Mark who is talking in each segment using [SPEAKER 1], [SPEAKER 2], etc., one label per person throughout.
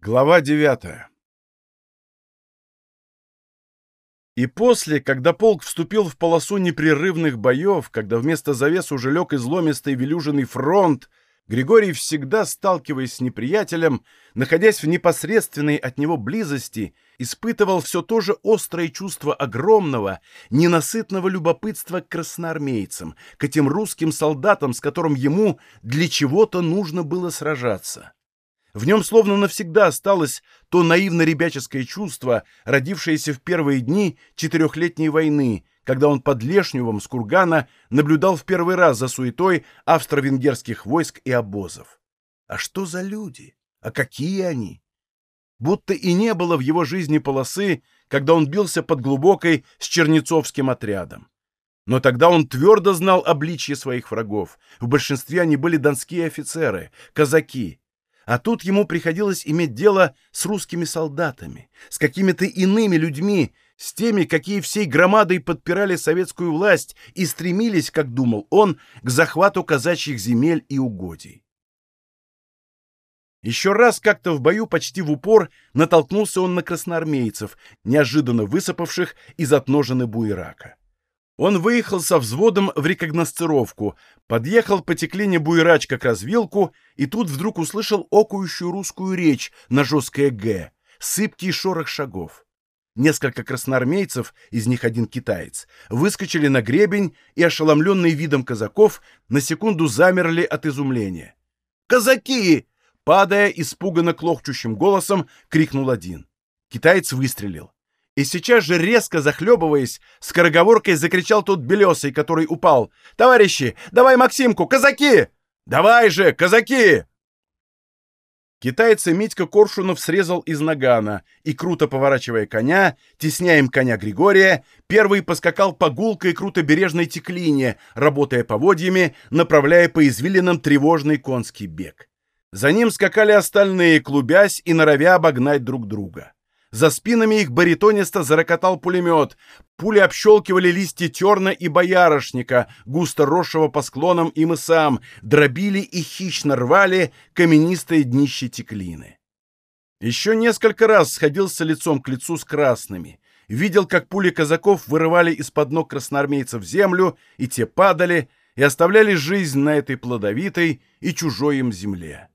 [SPEAKER 1] Глава девятая И после, когда полк вступил в полосу непрерывных боев, когда вместо завес уже лег изломистый велюженный фронт, Григорий, всегда сталкиваясь с неприятелем, находясь в непосредственной от него близости, испытывал все то же острое чувство огромного, ненасытного любопытства к красноармейцам, к этим русским солдатам, с которым ему для чего-то нужно было сражаться. В нем словно навсегда осталось то наивно-ребяческое чувство, родившееся в первые дни четырехлетней войны, когда он под Лешневым с Кургана наблюдал в первый раз за суетой австро-венгерских войск и обозов. А что за люди? А какие они? Будто и не было в его жизни полосы, когда он бился под глубокой с Чернецовским отрядом. Но тогда он твердо знал обличье своих врагов. В большинстве они были донские офицеры, казаки, а тут ему приходилось иметь дело с русскими солдатами, с какими-то иными людьми, с теми, какие всей громадой подпирали советскую власть и стремились, как думал он, к захвату казачьих земель и угодий. Еще раз как-то в бою почти в упор натолкнулся он на красноармейцев, неожиданно высыпавших из отножины буерака. Он выехал со взводом в рекогносцировку, подъехал по теклине буйрач как развилку, и тут вдруг услышал окующую русскую речь на жесткое «Г», сыпкий шорох шагов. Несколько красноармейцев, из них один китаец, выскочили на гребень и, ошеломленные видом казаков, на секунду замерли от изумления. «Казаки!» — падая испуганно клохчущим голосом, крикнул один. Китаец выстрелил. И сейчас же, резко захлебываясь, скороговоркой закричал тот белесый, который упал. «Товарищи, давай Максимку! Казаки! Давай же, казаки!» Китайца Митька Коршунов срезал из нагана и, круто поворачивая коня, тесняя им коня Григория, первый поскакал по гулкой крутобережной теклине, работая поводьями, направляя по извилинам тревожный конский бег. За ним скакали остальные, клубясь и норовя обогнать друг друга. За спинами их баритонисто зарокотал пулемет. Пули общелкивали листья терна и боярышника, густо росшего по склонам и мысам, дробили и хищно рвали каменистые днище теклины. Еще несколько раз сходился лицом к лицу с красными. Видел, как пули казаков вырывали из-под ног красноармейцев землю, и те падали, и оставляли жизнь на этой плодовитой и чужой им земле.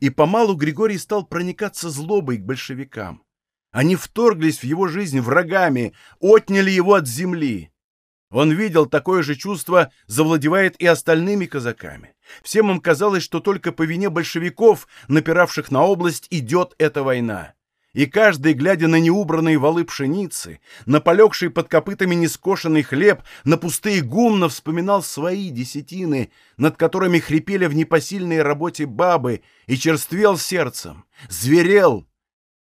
[SPEAKER 1] И помалу Григорий стал проникаться злобой к большевикам. Они вторглись в его жизнь врагами, отняли его от земли. Он видел, такое же чувство завладевает и остальными казаками. Всем им казалось, что только по вине большевиков, напиравших на область, идет эта война. И каждый, глядя на неубранные валы пшеницы, на полегший под копытами нескошенный хлеб, на пустые гумна, вспоминал свои десятины, над которыми хрипели в непосильной работе бабы, и черствел сердцем, зверел,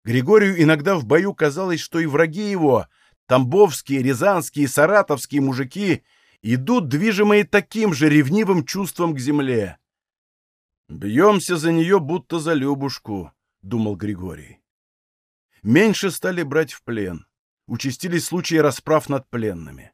[SPEAKER 1] Григорию иногда в бою казалось, что и враги его, тамбовские, рязанские, саратовские мужики, идут, движимые таким же ревнивым чувством к земле. «Бьемся за нее, будто за Любушку», — думал Григорий. Меньше стали брать в плен. Участились случаи расправ над пленными.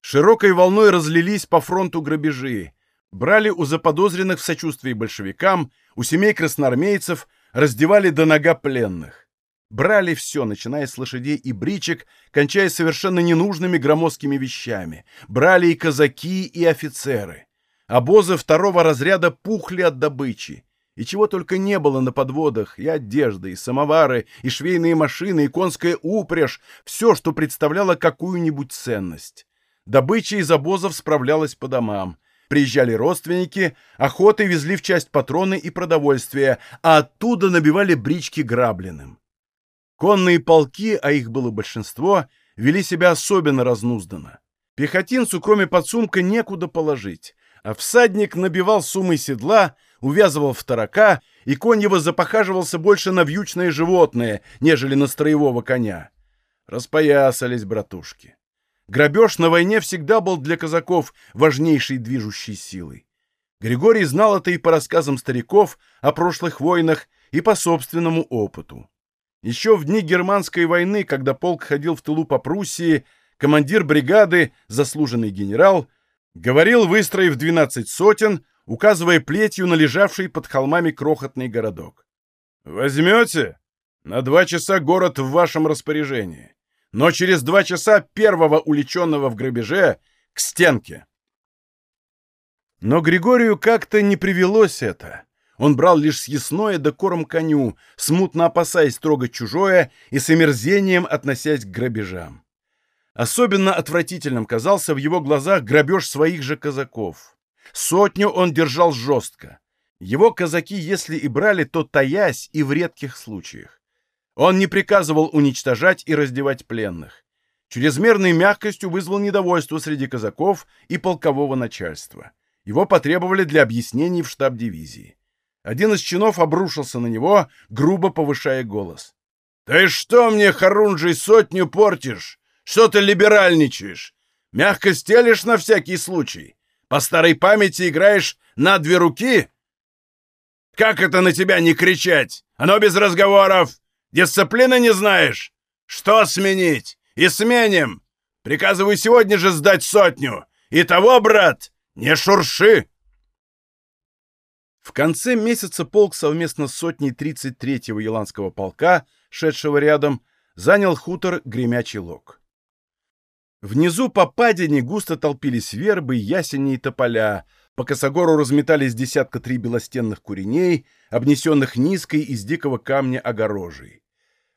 [SPEAKER 1] Широкой волной разлились по фронту грабежи. Брали у заподозренных в сочувствии большевикам, у семей красноармейцев, раздевали до нога пленных. Брали все, начиная с лошадей и бричек, кончая совершенно ненужными громоздкими вещами. Брали и казаки, и офицеры. Обозы второго разряда пухли от добычи. И чего только не было на подводах, и одежды, и самовары, и швейные машины, и конская упряжь, все, что представляло какую-нибудь ценность. Добыча из обозов справлялась по домам. Приезжали родственники, охоты везли в часть патроны и продовольствие, а оттуда набивали брички грабленным. Конные полки, а их было большинство, вели себя особенно разнузданно. Пехотинцу, кроме подсумка, некуда положить, а всадник набивал суммой седла, увязывал в тарака, и конь его запохаживался больше на вьючное животное, нежели на строевого коня. Распоясались братушки. Грабеж на войне всегда был для казаков важнейшей движущей силой. Григорий знал это и по рассказам стариков о прошлых войнах, и по собственному опыту. Еще в дни германской войны, когда полк ходил в тылу по Пруссии, командир бригады, заслуженный генерал, говорил, выстроив 12 сотен, указывая плетью на лежавший под холмами крохотный городок. Возьмете? На два часа город в вашем распоряжении. Но через два часа первого уличенного в грабеже к стенке. Но Григорию как-то не привелось это. Он брал лишь съестное да корм коню, смутно опасаясь трогать чужое и с омерзением относясь к грабежам. Особенно отвратительным казался в его глазах грабеж своих же казаков. Сотню он держал жестко. Его казаки, если и брали, то таясь и в редких случаях. Он не приказывал уничтожать и раздевать пленных. Чрезмерной мягкостью вызвал недовольство среди казаков и полкового начальства. Его потребовали для объяснений в штаб дивизии. Один из чинов обрушился на него, грубо повышая голос. «Ты что мне, Харунжий, сотню портишь? Что ты либеральничаешь? Мягко стелишь на всякий случай? По старой памяти играешь на две руки? Как это на тебя не кричать? Оно без разговоров! Дисциплины не знаешь? Что сменить? И сменим! Приказываю сегодня же сдать сотню! И того, брат, не шурши!» В конце месяца полк совместно с сотней 33-го Еланского полка, шедшего рядом, занял хутор Гремячий Лог. Внизу по падине густо толпились вербы, ясени и тополя, по косогору разметались десятка три белостенных куреней, обнесенных низкой из дикого камня огорожей.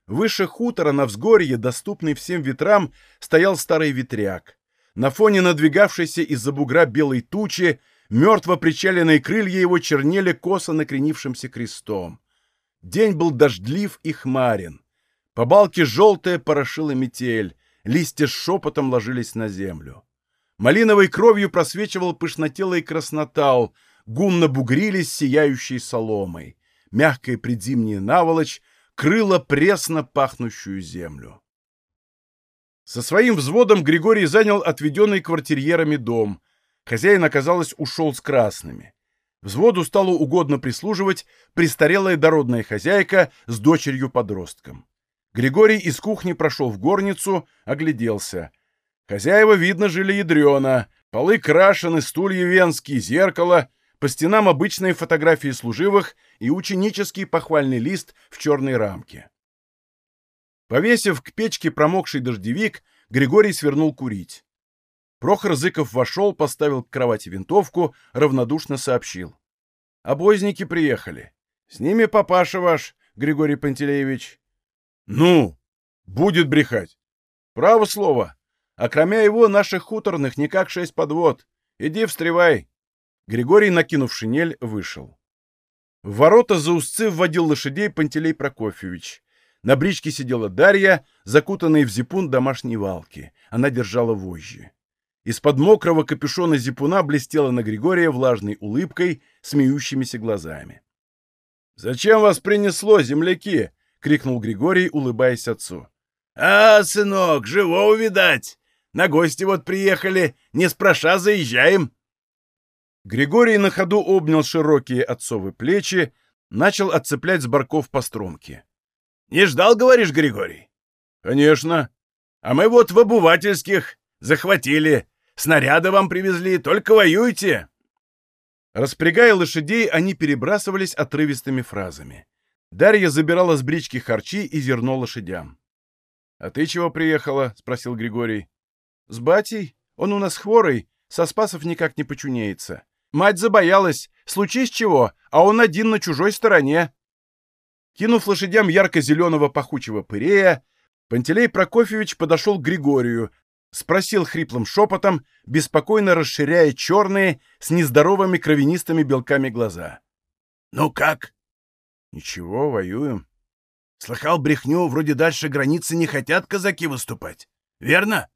[SPEAKER 1] Выше хутора на взгорье, доступный всем ветрам, стоял старый ветряк. На фоне надвигавшейся из-за бугра белой тучи мертво причаленные крылья его чернели косо накренившимся крестом. День был дождлив и хмарен. По балке желтая порошила метель, листья с шепотом ложились на землю. Малиновой кровью просвечивал пышнотелый краснотал, гумно бугрились сияющей соломой. Мягкая предзимняя наволочь крыла пресно пахнущую землю. Со своим взводом Григорий занял отведенный квартирьерами дом. Хозяин, оказалось, ушел с красными. Взводу стало угодно прислуживать престарелая дородная хозяйка с дочерью-подростком. Григорий из кухни прошел в горницу, огляделся — Хозяева, видно, жили ядрено. Полы крашены, стулья венские, зеркало, по стенам обычные фотографии служивых и ученический похвальный лист в черной рамке. Повесив к печке промокший дождевик, Григорий свернул курить. Прохор Зыков вошел, поставил к кровати винтовку, равнодушно сообщил. «Обозники приехали. С ними папаша ваш, Григорий Пантелеевич». «Ну, будет брехать». «Право слово. А кроме его, наших хуторных никак шесть подвод. Иди встревай. Григорий, накинув шинель, вышел. В ворота за узцы вводил лошадей Пантелей Прокофьевич. На бричке сидела Дарья, закутанная в зипун домашней валки. Она держала вожжи. Из-под мокрого капюшона зипуна блестела на Григория влажной улыбкой, смеющимися глазами. «Зачем вас принесло, земляки?» — крикнул Григорий, улыбаясь отцу. «А, сынок, живого видать! На гости вот приехали, не спроша заезжаем». Григорий на ходу обнял широкие отцовы плечи, начал отцеплять с барков по стромке. «Не ждал, говоришь, Григорий?» «Конечно. А мы вот в обувательских захватили. Снаряды вам привезли, только воюйте!» Распрягая лошадей, они перебрасывались отрывистыми фразами. Дарья забирала с брички харчи и зерно лошадям. «А ты чего приехала?» — спросил Григорий. «С батей? Он у нас хворый, со спасов никак не почунеется. Мать забоялась, случись чего, а он один на чужой стороне». Кинув лошадям ярко-зеленого пахучего пырея, Пантелей Прокофьевич подошел к Григорию, спросил хриплым шепотом, беспокойно расширяя черные с нездоровыми кровянистыми белками глаза. «Ну как?» «Ничего, воюем». «Слыхал брехню, вроде дальше границы не хотят казаки выступать. Верно?»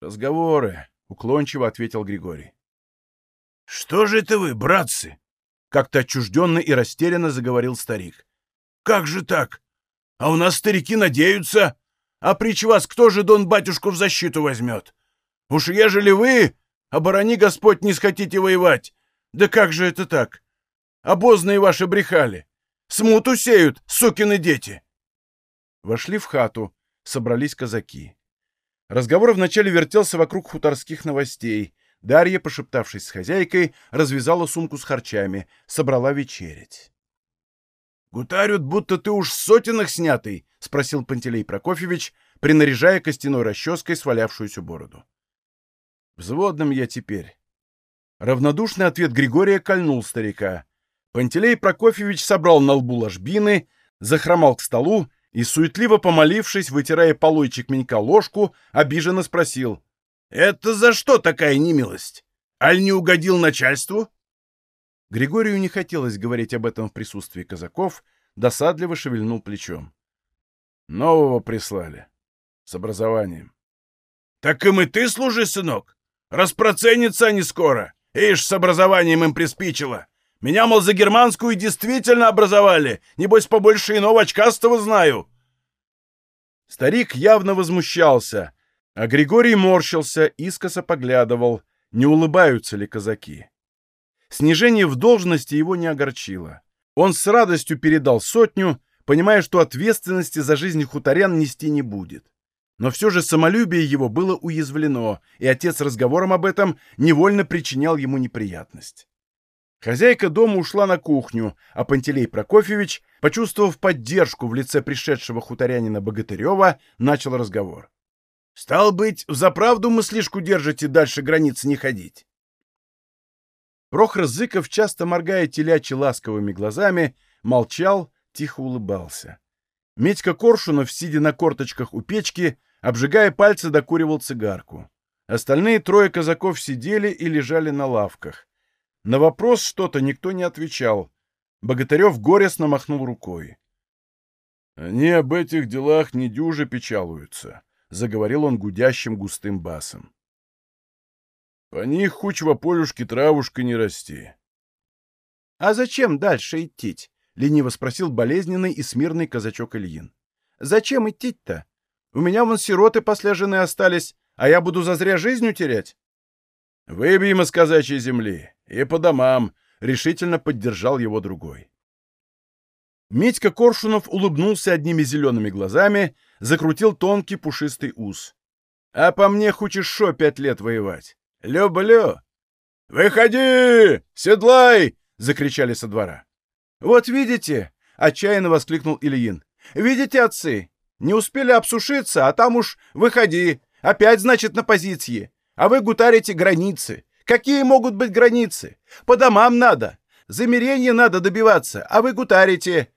[SPEAKER 1] «Разговоры», — уклончиво ответил Григорий. «Что же это вы, братцы?» — как-то отчужденно и растерянно заговорил старик. «Как же так? А у нас старики надеются. А прич вас кто же Дон батюшку в защиту возьмет? Уж ежели вы, оборони Господь, не схотите воевать, да как же это так? Обозные ваши брехали. Смуту сеют, сукины дети!» Вошли в хату, собрались казаки. Разговор вначале вертелся вокруг хуторских новостей. Дарья, пошептавшись с хозяйкой, развязала сумку с харчами, собрала вечерять. Гутарют, будто ты уж сотенных снятый, — спросил Пантелей Прокофьевич, принаряжая костяной расческой свалявшуюся бороду. Взводным я теперь. Равнодушный ответ Григория кольнул старика. Пантелей Прокофьевич собрал на лбу ложбины, захромал к столу и, суетливо помолившись, вытирая полойчик менька ложку, обиженно спросил. — Это за что такая немилость? Аль не угодил начальству? Григорию не хотелось говорить об этом в присутствии казаков, досадливо шевельнул плечом. — Нового прислали. С образованием. — Так им и ты служи, сынок. Распроценятся они скоро. Ишь, с образованием им приспичило. Меня, мол, за германскую действительно образовали. Небось, побольше иного очкастого знаю. Старик явно возмущался, а Григорий морщился, искоса поглядывал, не улыбаются ли казаки. Снижение в должности его не огорчило. Он с радостью передал сотню, понимая, что ответственности за жизнь хуторян нести не будет. Но все же самолюбие его было уязвлено, и отец разговором об этом невольно причинял ему неприятность. Хозяйка дома ушла на кухню, а Пантелей Прокофьевич, почувствовав поддержку в лице пришедшего хуторянина Богатырева, начал разговор. «Стал быть, взаправду мыслишку держите дальше границы не ходить?» Прохор Зыков, часто моргая телячьи ласковыми глазами, молчал, тихо улыбался. Медька Коршунов, сидя на корточках у печки, обжигая пальцы, докуривал цигарку. Остальные трое казаков сидели и лежали на лавках. На вопрос что-то никто не отвечал. Богатырев горестно махнул рукой. «Они об этих делах не дюже печалуются», — заговорил он гудящим густым басом. «По них хуч во полюшке травушка не расти». «А зачем дальше идти?» — лениво спросил болезненный и смирный казачок Ильин. «Зачем идти-то? У меня вон сироты после жены остались, а я буду зазря жизнь терять». «Выбьем из казачьей земли. И по домам», — решительно поддержал его другой. Митька Коршунов улыбнулся одними зелеными глазами, закрутил тонкий пушистый ус. «А по мне хочешь шо пять лет воевать? Люблю!» «Выходи! Седлай!» — закричали со двора. «Вот видите!» — отчаянно воскликнул Ильин. «Видите, отцы? Не успели обсушиться, а там уж выходи. Опять, значит, на позиции. А вы гутарите границы. Какие могут быть границы? По домам надо. Замерение надо добиваться, а вы гутарите.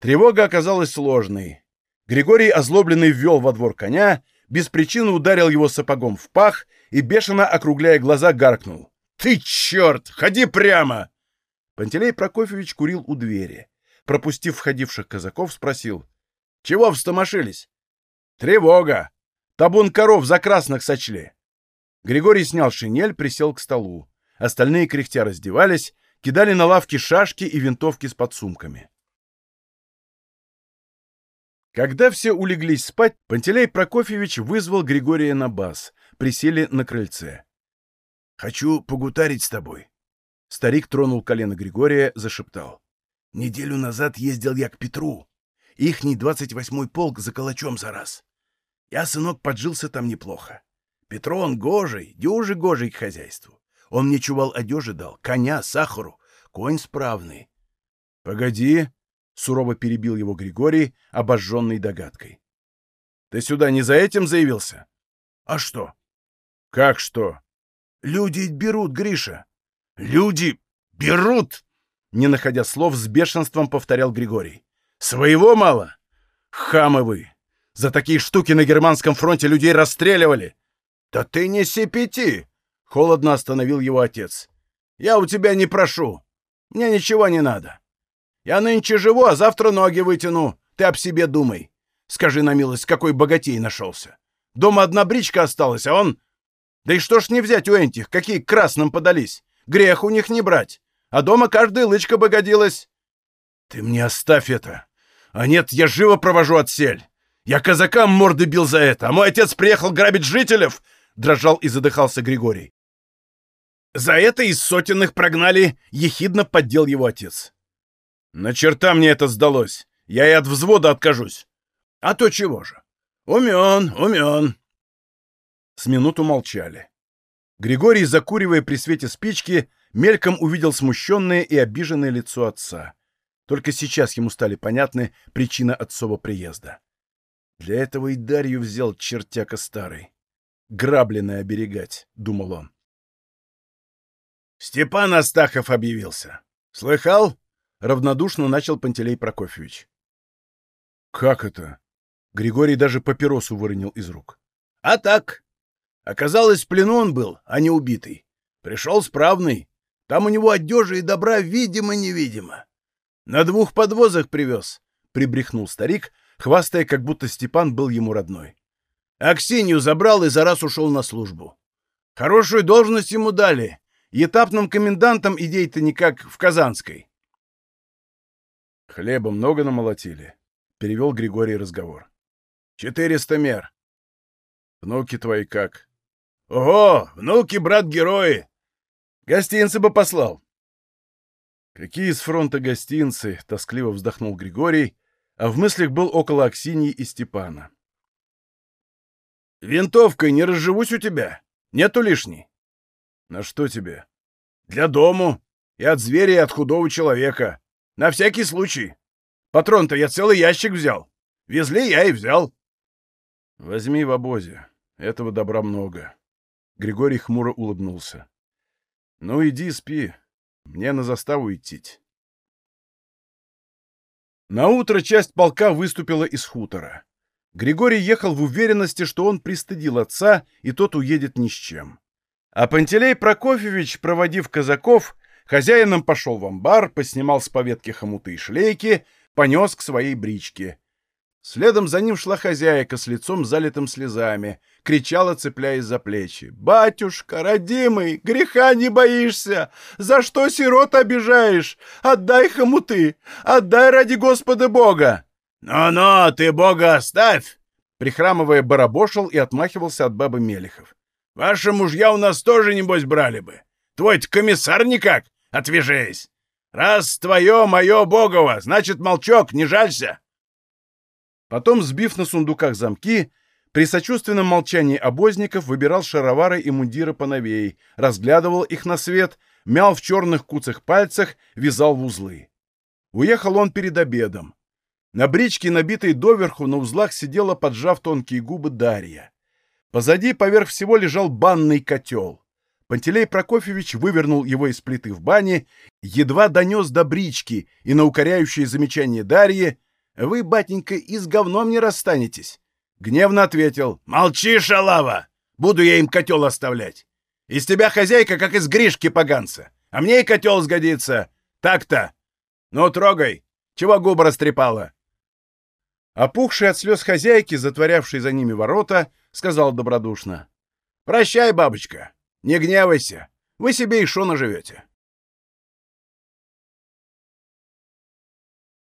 [SPEAKER 1] Тревога оказалась сложной. Григорий, озлобленный, ввел во двор коня, без причины ударил его сапогом в пах и, бешено округляя глаза, гаркнул. «Ты черт! Ходи прямо!» Пантелей Прокофьевич курил у двери. Пропустив входивших казаков, спросил. «Чего встомошились?» «Тревога! Табун коров за красных сочли!» Григорий снял шинель, присел к столу. Остальные кряхтя раздевались, кидали на лавки шашки и винтовки с подсумками. Когда все улеглись спать, Пантелей Прокофьевич вызвал Григория на бас. Присели на крыльце. «Хочу погутарить с тобой». Старик тронул колено Григория, зашептал. «Неделю назад ездил я к Петру. Ихний двадцать восьмой полк за калачом за раз. Я, сынок, поджился там неплохо. Петрон гожий, дюжи гожий к хозяйству. Он мне чувал одежи дал, коня, сахару, конь справный. — Погоди, — сурово перебил его Григорий, обожженный догадкой. — Ты сюда не за этим заявился? — А что? — Как что? — Люди берут, Гриша. — Люди берут! — не находя слов, с бешенством повторял Григорий. — Своего мало? Хамы вы! За такие штуки на германском фронте людей расстреливали! «Да ты не сипяти!» — холодно остановил его отец. «Я у тебя не прошу. Мне ничего не надо. Я нынче живу, а завтра ноги вытяну. Ты об себе думай. Скажи на милость, какой богатей нашелся. Дома одна бричка осталась, а он... Да и что ж не взять у этих, какие красным подались? Грех у них не брать. А дома каждая лычка бы годилась. Ты мне оставь это. А нет, я живо провожу отсель. Я казакам морды бил за это, а мой отец приехал грабить жителей, дрожал и задыхался Григорий. За это из сотенных прогнали, ехидно поддел его отец. На черта мне это сдалось. Я и от взвода откажусь. А то чего же? Умен, умен. С минуту молчали. Григорий, закуривая при свете спички, мельком увидел смущенное и обиженное лицо отца. Только сейчас ему стали понятны причины отцова приезда. Для этого и Дарью взял чертяка старый. Грабленное оберегать, — думал он.
[SPEAKER 2] Степан Астахов объявился. Слыхал?
[SPEAKER 1] Равнодушно начал Пантелей Прокофьевич. Как это? Григорий даже папиросу выронил из рук.
[SPEAKER 2] А так. Оказалось, в плену он был, а не убитый. Пришел справный. Там у него одежи и добра видимо-невидимо. На двух подвозах привез, — прибрехнул старик, хвастая, как будто Степан был ему родной. Аксинью забрал и за раз ушел на службу. Хорошую должность ему дали. Этапным комендантом идей-то никак в Казанской.
[SPEAKER 1] «Хлеба много намолотили?» — перевел Григорий разговор.
[SPEAKER 2] «Четыреста мер».
[SPEAKER 1] «Внуки твои как?»
[SPEAKER 2] «Ого, внуки, брат-герои! Гостинцы бы послал!»
[SPEAKER 1] «Какие с фронта гостинцы!» — тоскливо вздохнул Григорий, а в мыслях был около Аксиньи и Степана.
[SPEAKER 2] «Винтовкой не разживусь у тебя. Нету лишней».
[SPEAKER 1] «На что тебе?»
[SPEAKER 2] «Для дому. И от зверя, и от худого человека. На всякий случай. Патрон-то я целый ящик взял. Везли я и взял».
[SPEAKER 1] «Возьми в обозе. Этого добра много». Григорий хмуро улыбнулся. «Ну, иди спи. Мне на заставу идти». На утро часть полка выступила из хутора. Григорий ехал в уверенности, что он пристыдил отца, и тот уедет ни с чем. А Пантелей Прокофьевич, проводив казаков, хозяином пошел в амбар, поснимал с поветки хомуты и шлейки, понес к своей бричке. Следом за ним шла хозяйка с лицом залитым слезами, кричала, цепляясь за плечи. «Батюшка, родимый, греха не боишься! За что сирот обижаешь? Отдай хомуты! Отдай ради Господа Бога!»
[SPEAKER 2] «Но-но, ты Бога оставь!»
[SPEAKER 1] Прихрамывая, барабошил и отмахивался от бабы Мелехов.
[SPEAKER 2] «Ваши мужья у нас тоже, небось, брали бы. Твой-то комиссар никак, отвяжись! Раз твое, мое, Богово, значит, молчок, не жалься!»
[SPEAKER 1] Потом, сбив на сундуках замки, при сочувственном молчании обозников выбирал шаровары и мундиры поновей, разглядывал их на свет, мял в черных куцах пальцах, вязал в узлы. Уехал он перед обедом. На бричке, набитой доверху, на узлах сидела, поджав тонкие губы, Дарья. Позади поверх всего лежал банный котел. Пантелей Прокофьевич вывернул его из плиты в бане, едва донес до брички и на укоряющее замечание Дарьи «Вы, батенька, и с говном не расстанетесь». Гневно ответил
[SPEAKER 2] «Молчи, шалава! Буду я им котел оставлять. Из тебя хозяйка, как из Гришки поганца, а мне и котел сгодится. Так-то. Ну, трогай. Чего губы растрепала?»
[SPEAKER 1] Опухший от слез хозяйки, затворявший за ними ворота, сказал добродушно.
[SPEAKER 2] «Прощай, бабочка. Не гневайся. Вы себе и шо наживете».